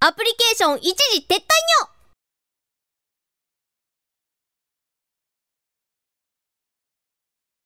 アプリケーション一時撤退にょ